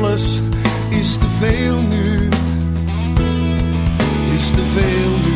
Alles is te veel nu. Is te veel nu.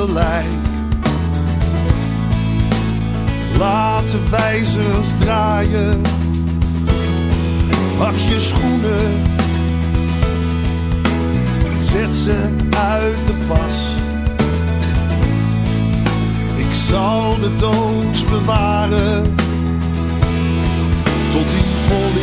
Ongelijk. Laat de wijzers draaien Wacht je schoenen, zet ze uit de pas. Ik zal de doos bewaren tot die vol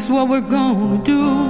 is what we're gonna do.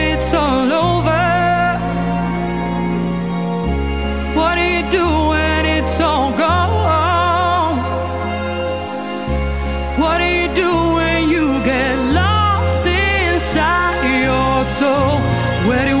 Where do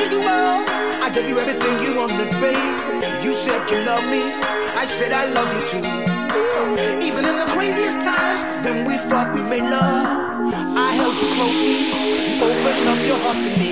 Crazy I gave you everything you wanted, babe. You said you love me, I said I love you too. Even in the craziest times when we thought we made love, I held you closely, opened up your heart to me.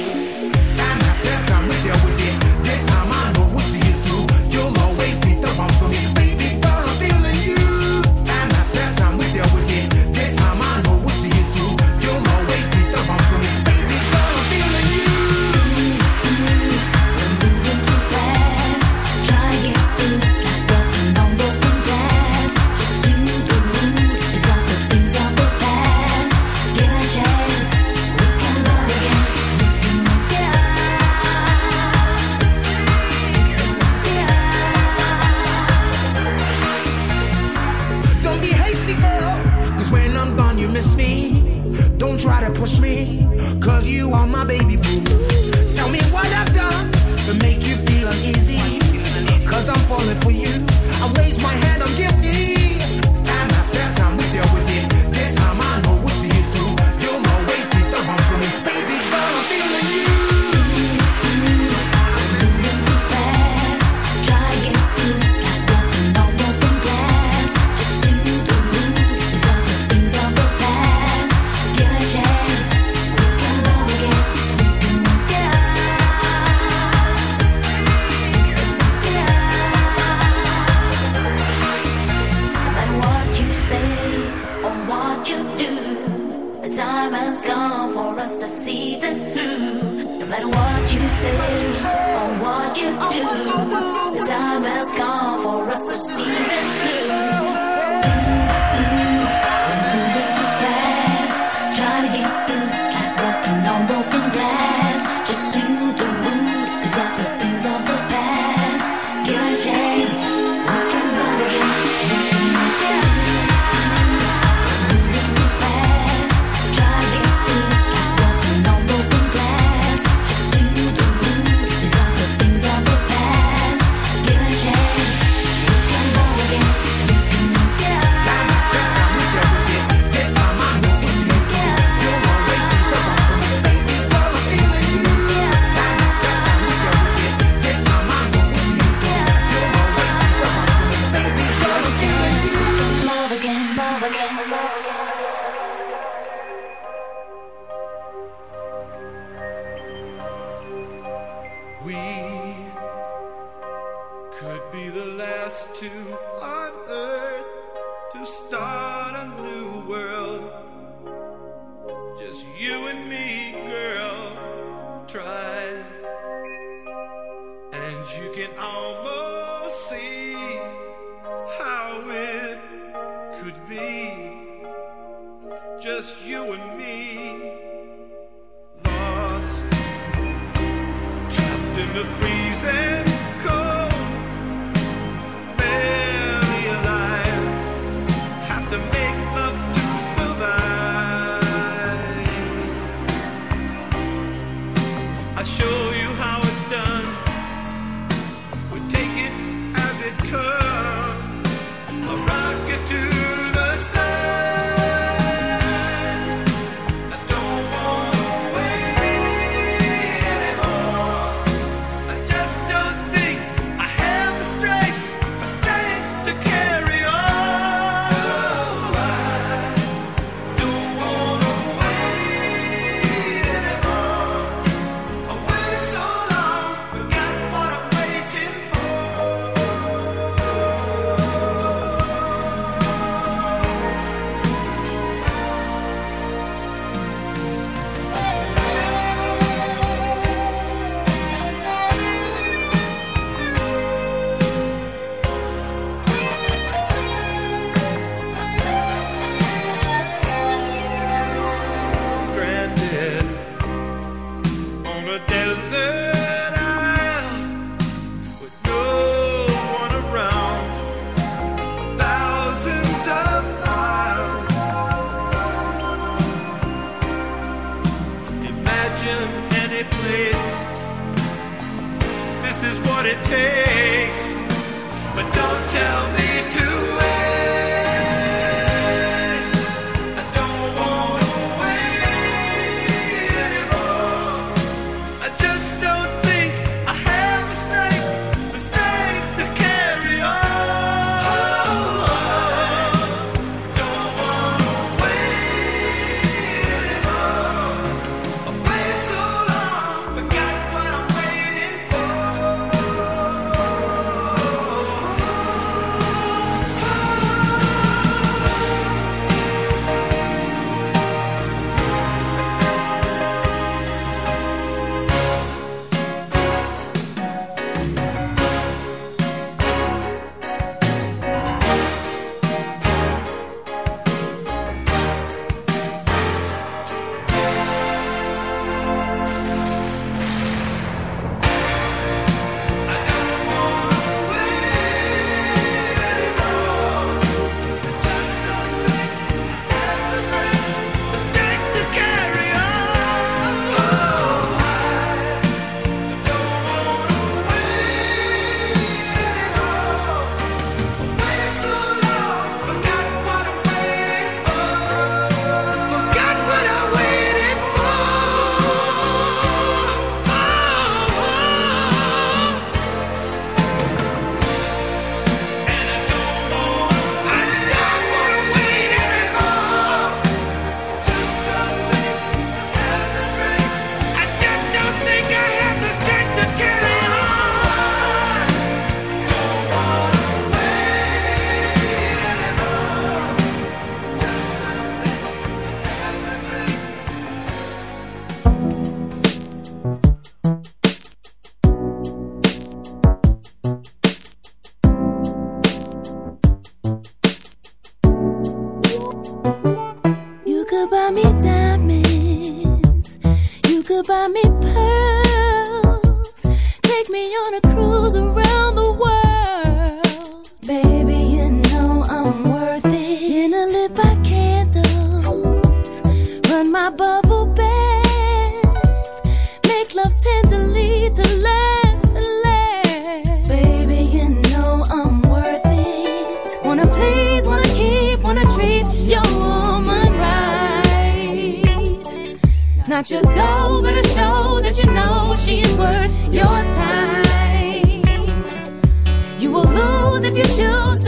that you know she's worth your time. You will lose if you choose to.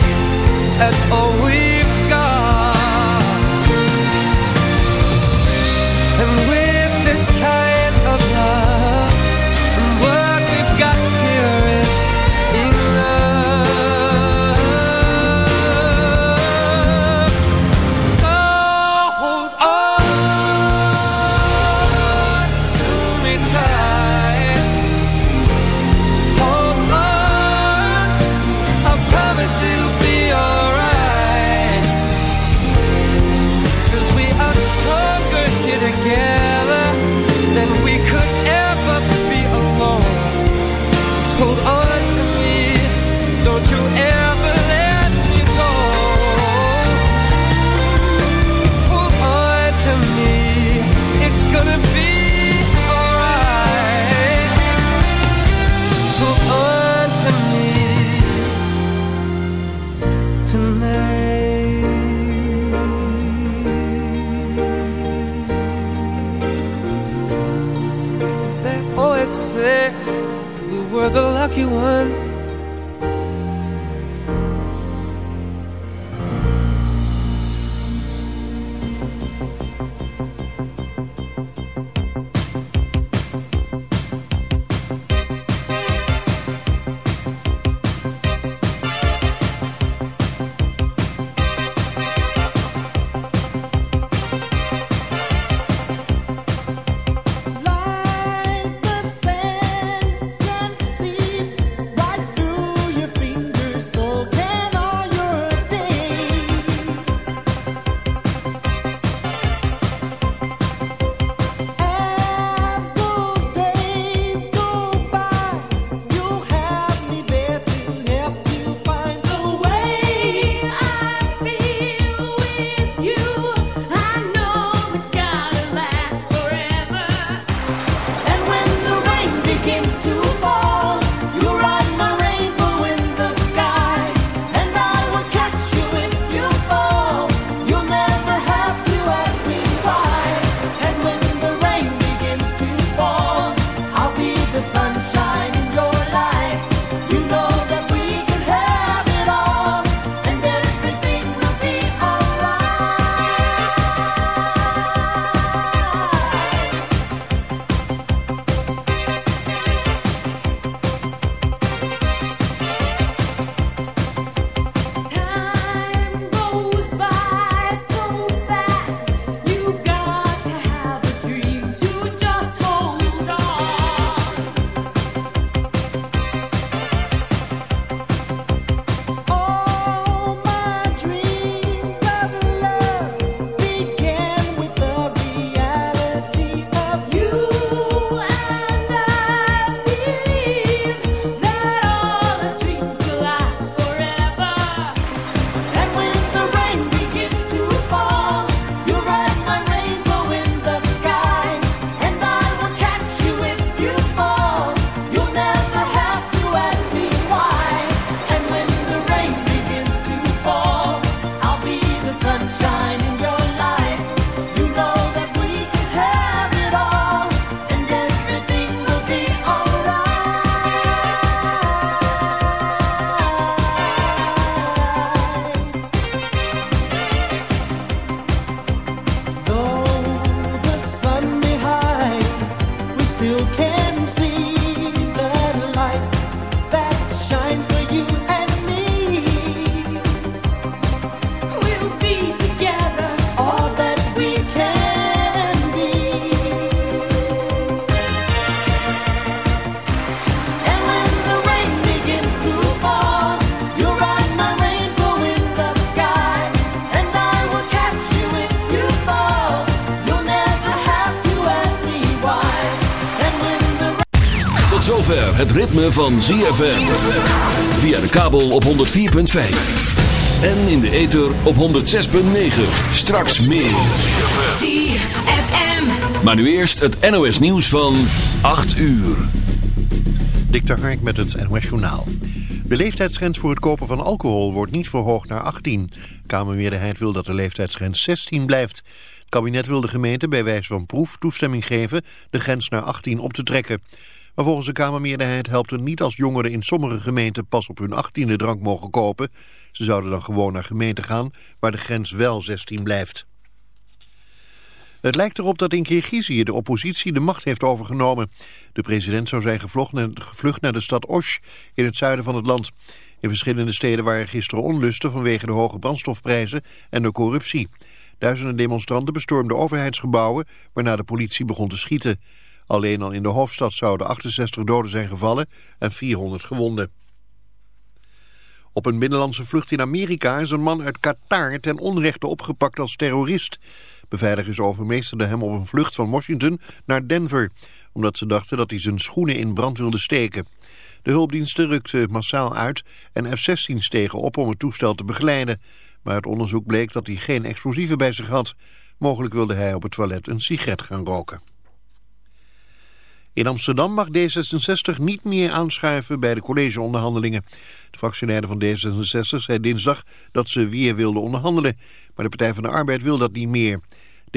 has always. Always say we were the lucky ones. Ritme van ZFM. Via de kabel op 104.5. En in de ether op 106.9. Straks meer. ZFM. Maar nu eerst het NOS nieuws van 8 uur. Dik Hark met het NOS Journaal. De leeftijdsgrens voor het kopen van alcohol wordt niet verhoogd naar 18. Kamermeerderheid wil dat de leeftijdsgrens 16 blijft. Kabinet wil de gemeente bij wijze van proef toestemming geven de grens naar 18 op te trekken. Maar volgens de Kamermeerderheid helpt het niet als jongeren in sommige gemeenten pas op hun 18e drank mogen kopen. Ze zouden dan gewoon naar gemeenten gaan waar de grens wel 16 blijft. Het lijkt erop dat in Kirgizië de oppositie de macht heeft overgenomen. De president zou zijn gevlucht naar de stad Osh in het zuiden van het land. In verschillende steden waren gisteren onlusten vanwege de hoge brandstofprijzen en de corruptie. Duizenden demonstranten bestormden overheidsgebouwen waarna de politie begon te schieten. Alleen al in de hoofdstad zouden 68 doden zijn gevallen en 400 gewonden. Op een binnenlandse vlucht in Amerika is een man uit Qatar ten onrechte opgepakt als terrorist. Beveiligers overmeesterden hem op een vlucht van Washington naar Denver, omdat ze dachten dat hij zijn schoenen in brand wilde steken. De hulpdiensten rukten massaal uit en F-16 stegen op om het toestel te begeleiden. Maar uit onderzoek bleek dat hij geen explosieven bij zich had. Mogelijk wilde hij op het toilet een sigaret gaan roken. In Amsterdam mag D66 niet meer aanschuiven bij de collegeonderhandelingen. De fractieleider van D66 zei dinsdag dat ze weer wilde onderhandelen. Maar de Partij van de Arbeid wil dat niet meer.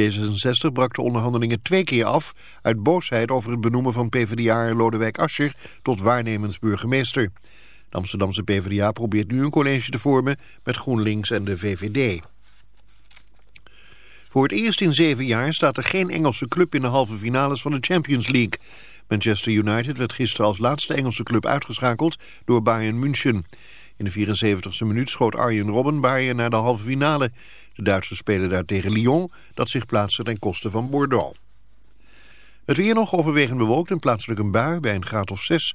D66 brak de onderhandelingen twee keer af... uit boosheid over het benoemen van PvdA Lodewijk Asscher... tot waarnemend burgemeester. De Amsterdamse PvdA probeert nu een college te vormen... met GroenLinks en de VVD. Voor het eerst in zeven jaar staat er geen Engelse club in de halve finales van de Champions League. Manchester United werd gisteren als laatste Engelse club uitgeschakeld door Bayern München. In de 74e minuut schoot Arjen Robben Bayern naar de halve finale. De Duitsers spelen daar tegen Lyon, dat zich plaatste ten koste van Bordeaux. Het weer nog overwegend bewolkt en plaatselijk een bui bij een graad of 6.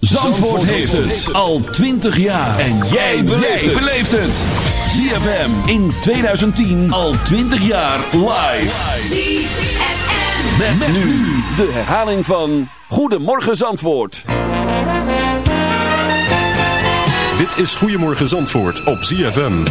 Zandvoort heeft het al 20 jaar. En jij beleeft het. ZFM in 2010 al 20 jaar live. ZFM. Met, nu de herhaling van Goedemorgen Zandvoort. Dit is Goedemorgen Zandvoort op ZFM.